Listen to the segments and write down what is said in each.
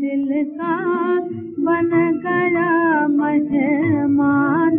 दिल का बन गया मेहमान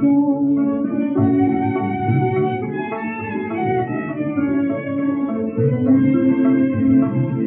Thank you.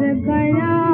गया